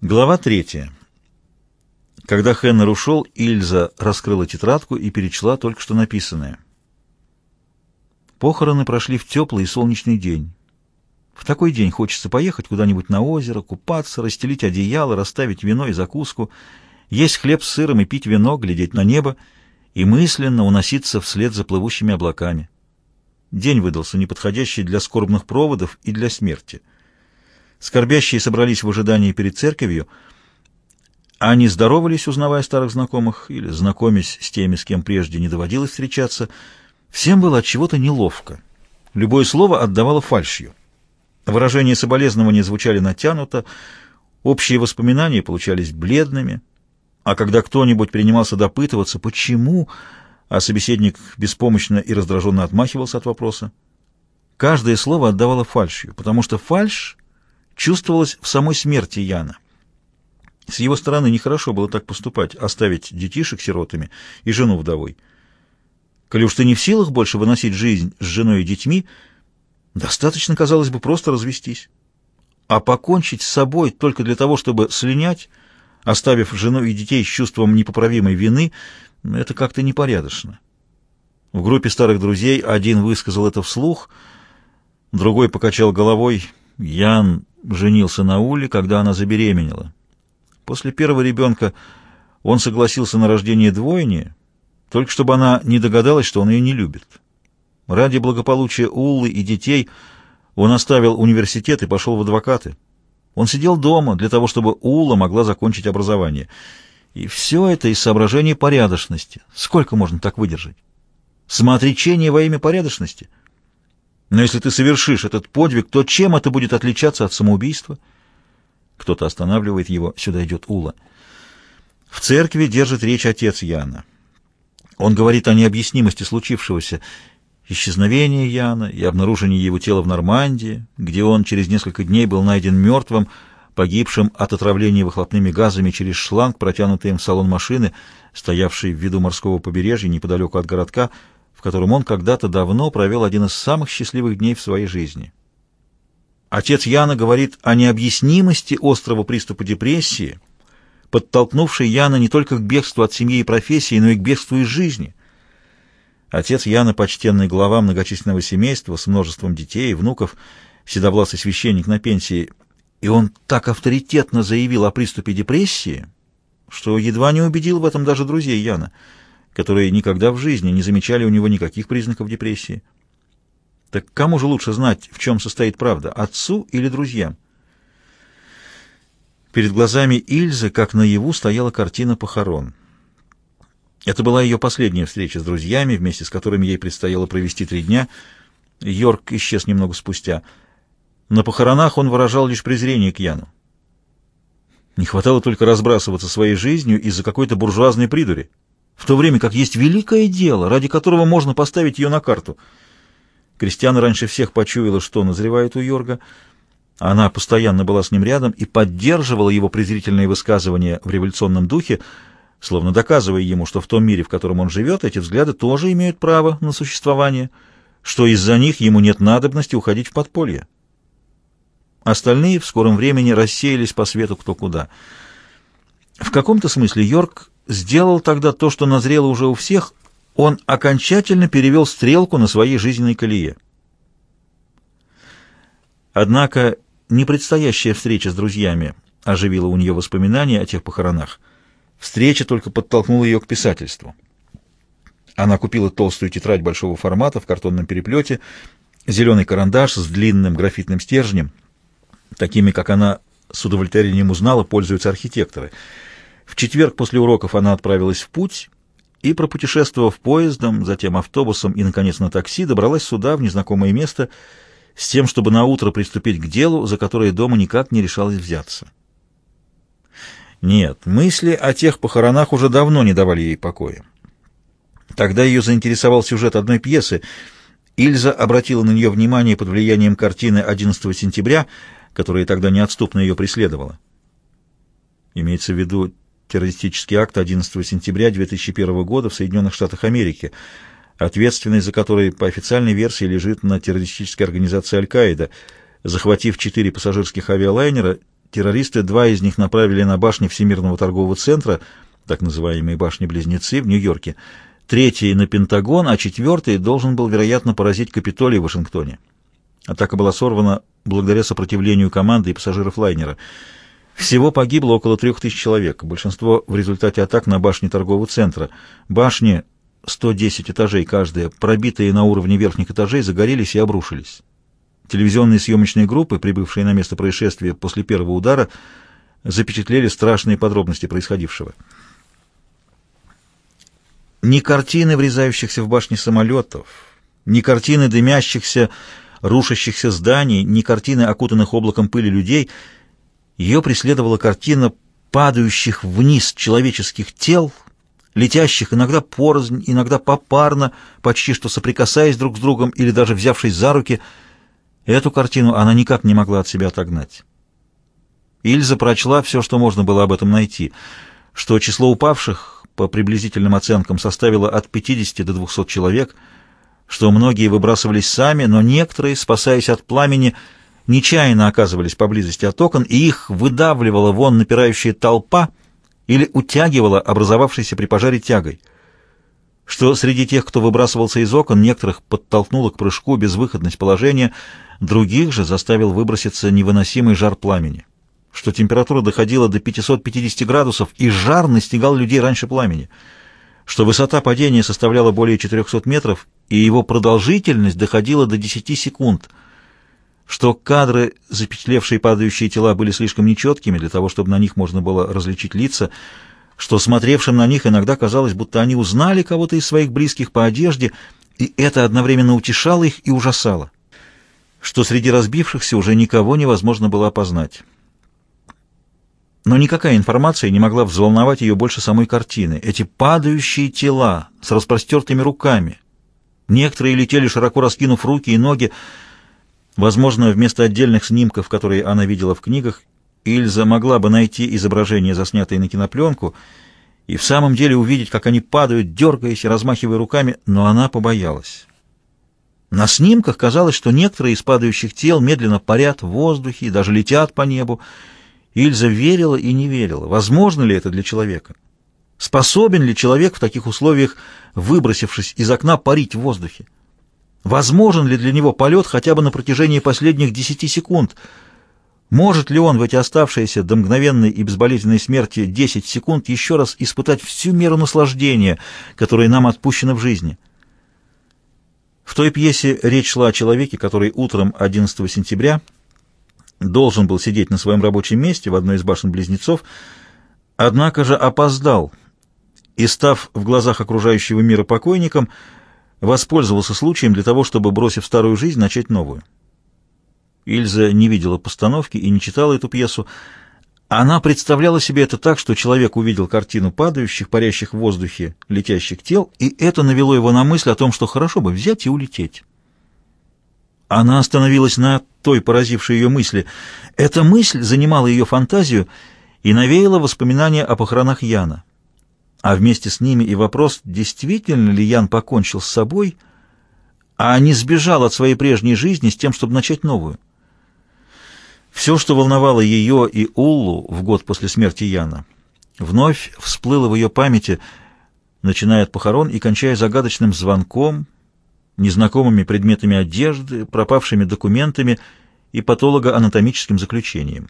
Глава третья. Когда Хеннер ушел, Ильза раскрыла тетрадку и перечла только что написанное. Похороны прошли в теплый и солнечный день. В такой день хочется поехать куда-нибудь на озеро, купаться, расстелить одеяло, расставить вино и закуску, есть хлеб с сыром и пить вино, глядеть на небо и мысленно уноситься вслед за плывущими облаками. День выдался неподходящий для скорбных проводов и для смерти — Скорбящие собрались в ожидании перед церковью. Они здоровались, узнавая старых знакомых, или знакомясь с теми, с кем прежде не доводилось встречаться. Всем было от чего-то неловко. Любое слово отдавало фальшью. Выражения соболезнования звучали натянуто, общие воспоминания получались бледными, а когда кто-нибудь принимался допытываться, почему, а собеседник беспомощно и раздраженно отмахивался от вопроса, каждое слово отдавало фальшью, потому что фальшь чувствовалось в самой смерти Яна. С его стороны нехорошо было так поступать, оставить детишек сиротами и жену вдовой. Коли уж ты не в силах больше выносить жизнь с женой и детьми, достаточно, казалось бы, просто развестись. А покончить с собой только для того, чтобы слинять, оставив жену и детей с чувством непоправимой вины, это как-то непорядочно. В группе старых друзей один высказал это вслух, другой покачал головой. Ян женился на Уле, когда она забеременела. После первого ребенка он согласился на рождение двойни, только чтобы она не догадалась, что он ее не любит. Ради благополучия Уллы и детей он оставил университет и пошел в адвокаты. Он сидел дома для того, чтобы Улла могла закончить образование. И все это из соображений порядочности. Сколько можно так выдержать? Самоотречение во имя порядочности — но если ты совершишь этот подвиг, то чем это будет отличаться от самоубийства? Кто-то останавливает его. Сюда идет Ула. В церкви держит речь отец Яна. Он говорит о необъяснимости случившегося, исчезновения Яна и обнаружении его тела в Нормандии, где он через несколько дней был найден мертвым, погибшим от отравления выхлопными газами через шланг, протянутый им в салон машины, стоявший в виду морского побережья неподалеку от городка, в котором он когда-то давно провел один из самых счастливых дней в своей жизни. Отец Яна говорит о необъяснимости острого приступа депрессии, подтолкнувшей Яна не только к бегству от семьи и профессии, но и к бегству из жизни. Отец Яна — почтенный глава многочисленного семейства с множеством детей и внуков, седовласый священник на пенсии, и он так авторитетно заявил о приступе депрессии, что едва не убедил в этом даже друзей Яна — которые никогда в жизни не замечали у него никаких признаков депрессии. Так кому же лучше знать, в чем состоит правда, отцу или друзьям? Перед глазами Ильзы, как наяву, стояла картина похорон. Это была ее последняя встреча с друзьями, вместе с которыми ей предстояло провести три дня. Йорк исчез немного спустя. На похоронах он выражал лишь презрение к Яну. Не хватало только разбрасываться своей жизнью из-за какой-то буржуазной придури в то время как есть великое дело, ради которого можно поставить ее на карту. Кристиана раньше всех почуяла, что назревает у Йорга. Она постоянно была с ним рядом и поддерживала его презрительные высказывания в революционном духе, словно доказывая ему, что в том мире, в котором он живет, эти взгляды тоже имеют право на существование, что из-за них ему нет надобности уходить в подполье. Остальные в скором времени рассеялись по свету кто куда. В каком-то смысле Йорк сделал тогда то, что назрело уже у всех, он окончательно перевел стрелку на своей жизненной колее. Однако непредстоящая встреча с друзьями оживила у нее воспоминания о тех похоронах. Встреча только подтолкнула ее к писательству. Она купила толстую тетрадь большого формата в картонном переплете, зеленый карандаш с длинным графитным стержнем, такими, как она с удовлетворением узнала, пользуются архитекторы — в четверг после уроков она отправилась в путь и, пропутешествовав поездом, затем автобусом и, наконец, на такси, добралась сюда, в незнакомое место, с тем, чтобы наутро приступить к делу, за которое дома никак не решалась взяться. Нет, мысли о тех похоронах уже давно не давали ей покоя. Тогда ее заинтересовал сюжет одной пьесы. Ильза обратила на нее внимание под влиянием картины 11 сентября, которая тогда неотступно ее преследовала. Имеется в виду террористический акт 11 сентября 2001 года в Соединенных Штатах Америки, ответственность за который по официальной версии лежит на террористической организации Аль-Каида, захватив четыре пассажирских авиалайнера, Террористы, два из них направили на башни Всемирного торгового центра, так называемые башни-близнецы, в Нью-Йорке, третий — на Пентагон, а четвертый должен был, вероятно, поразить Капитолий в Вашингтоне. Атака была сорвана благодаря сопротивлению команды и пассажиров лайнера. Всего погибло около трех тысяч человек, большинство в результате атак на башни торгового центра. Башни, 110 этажей каждая, пробитые на уровне верхних этажей, загорелись и обрушились. Телевизионные съемочные группы, прибывшие на место происшествия после первого удара, запечатлели страшные подробности происходившего. Ни картины врезающихся в башни самолетов, ни картины дымящихся, рушащихся зданий, ни картины окутанных облаком пыли людей. Ее преследовала картина падающих вниз человеческих тел, летящих иногда порознь, иногда попарно, почти что соприкасаясь друг с другом или даже взявшись за руки – Эту картину она никак не могла от себя отогнать. Ильза прочла все, что можно было об этом найти, что число упавших, по приблизительным оценкам, составило от 50 до 200 человек, что многие выбрасывались сами, но некоторые, спасаясь от пламени, нечаянно оказывались поблизости от окон, и их выдавливала вон напирающая толпа или утягивала образовавшейся при пожаре тягой — что среди тех, кто выбрасывался из окон, некоторых подтолкнуло к прыжку безвыходность положения, других же заставил выброситься невыносимый жар пламени, что температура доходила до 550 градусов, и жар настигал людей раньше пламени, что высота падения составляла более 400 метров, и его продолжительность доходила до 10 секунд, что кадры, запечатлевшие падающие тела, были слишком нечеткими для того, чтобы на них можно было различить лица, что смотревшим на них иногда казалось, будто они узнали кого-то из своих близких по одежде, и это одновременно утешало их и ужасало, что среди разбившихся уже никого невозможно было опознать. Но никакая информация не могла взволновать ее больше самой картины. Эти падающие тела с распростертыми руками. Некоторые летели, широко раскинув руки и ноги. Возможно, вместо отдельных снимков, которые она видела в книгах, Ильза могла бы найти изображение, заснятое на кинопленку, и в самом деле увидеть, как они падают, дергаясь и размахивая руками, но она побоялась. На снимках казалось, что некоторые из падающих тел медленно парят в воздухе и даже летят по небу. Ильза верила и не верила. Возможно ли это для человека? Способен ли человек в таких условиях, выбросившись из окна, парить в воздухе? Возможен ли для него полет хотя бы на протяжении последних десяти секунд – может ли он в эти оставшиеся до мгновенной и безболезненной смерти 10 секунд еще раз испытать всю меру наслаждения, которое нам отпущено в жизни? В той пьесе речь шла о человеке, который утром 11 сентября должен был сидеть на своем рабочем месте в одной из башен-близнецов, однако же опоздал и, став в глазах окружающего мира покойником, воспользовался случаем для того, чтобы, бросив старую жизнь, начать новую. Ильза не видела постановки и не читала эту пьесу. Она представляла себе это так, что человек увидел картину падающих, парящих в воздухе, летящих тел, и это навело его на мысль о том, что хорошо бы взять и улететь. Она остановилась на той поразившей ее мысли. Эта мысль занимала ее фантазию и навеяла воспоминания о похоронах Яна. А вместе с ними и вопрос, действительно ли Ян покончил с собой, а не сбежал от своей прежней жизни с тем, чтобы начать новую. Все, что волновало ее и Уллу в год после смерти Яна, вновь всплыло в ее памяти, начиная от похорон и кончая загадочным звонком, незнакомыми предметами одежды, пропавшими документами и патологоанатомическим заключением.